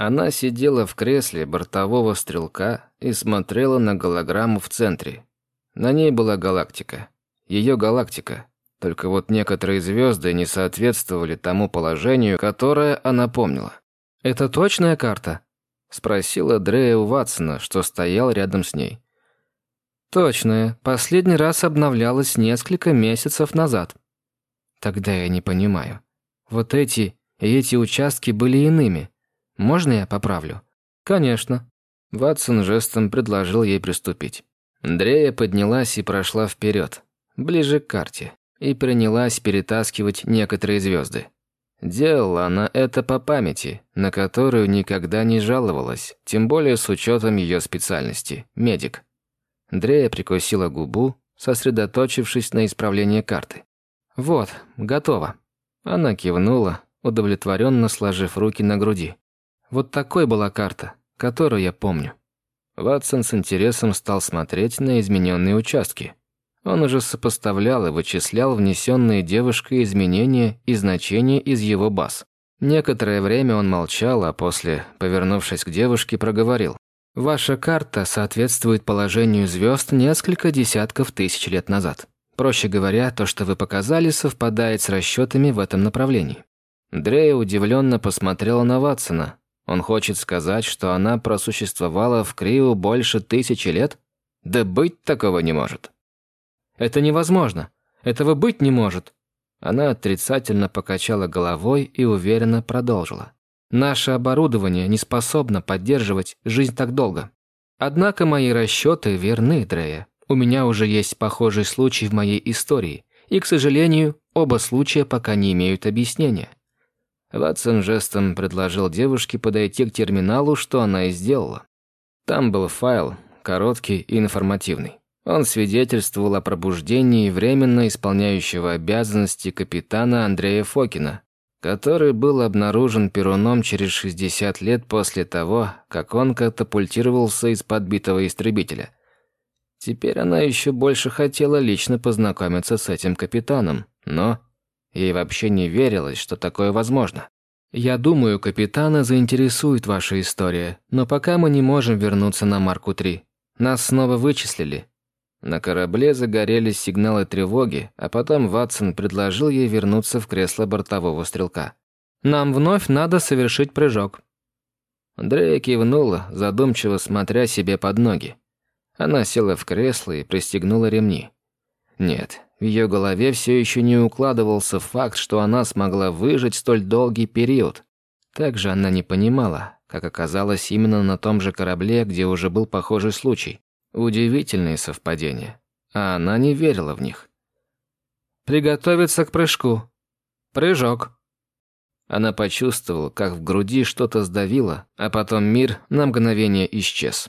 Она сидела в кресле бортового стрелка и смотрела на голограмму в центре. На ней была галактика. Ее галактика. Только вот некоторые звезды не соответствовали тому положению, которое она помнила. «Это точная карта?» – спросила Дрея у Ватсона, что стоял рядом с ней. «Точная. Последний раз обновлялась несколько месяцев назад». «Тогда я не понимаю. Вот эти и эти участки были иными. Можно я поправлю?» «Конечно». Ватсон жестом предложил ей приступить. Дрея поднялась и прошла вперед, ближе к карте, и принялась перетаскивать некоторые звезды. Делала она это по памяти, на которую никогда не жаловалась, тем более с учетом ее специальности – медик. Дрея прикусила губу, сосредоточившись на исправлении карты. «Вот, готово». Она кивнула, удовлетворенно сложив руки на груди. Вот такой была карта, которую я помню. Ватсон с интересом стал смотреть на измененные участки. Он уже сопоставлял и вычислял внесенные девушкой изменения и значения из его баз. Некоторое время он молчал, а после, повернувшись к девушке, проговорил. «Ваша карта соответствует положению звезд несколько десятков тысяч лет назад. Проще говоря, то, что вы показали, совпадает с расчетами в этом направлении». Дрея удивленно посмотрела на Ватсона, он хочет сказать, что она просуществовала в Криу больше тысячи лет? Да быть такого не может. Это невозможно. Этого быть не может. Она отрицательно покачала головой и уверенно продолжила. Наше оборудование не способно поддерживать жизнь так долго. Однако мои расчеты верны, Дрея. У меня уже есть похожий случай в моей истории, и, к сожалению, оба случая пока не имеют объяснения. Ватсон жестом предложил девушке подойти к терминалу, что она и сделала. Там был файл, короткий и информативный. Он свидетельствовал о пробуждении временно исполняющего обязанности капитана Андрея Фокина, который был обнаружен Перуном через 60 лет после того, как он катапультировался из подбитого истребителя. Теперь она еще больше хотела лично познакомиться с этим капитаном, но Ей вообще не верилось, что такое возможно. «Я думаю, капитана заинтересует ваша история, но пока мы не можем вернуться на Марку-3. Нас снова вычислили». На корабле загорелись сигналы тревоги, а потом Ватсон предложил ей вернуться в кресло бортового стрелка. «Нам вновь надо совершить прыжок». Андрея кивнула, задумчиво смотря себе под ноги. Она села в кресло и пристегнула ремни. Нет, в ее голове все еще не укладывался факт, что она смогла выжить столь долгий период. Также она не понимала, как оказалось именно на том же корабле, где уже был похожий случай. Удивительные совпадения. А она не верила в них. «Приготовиться к прыжку. Прыжок». Она почувствовала, как в груди что-то сдавило, а потом мир на мгновение исчез.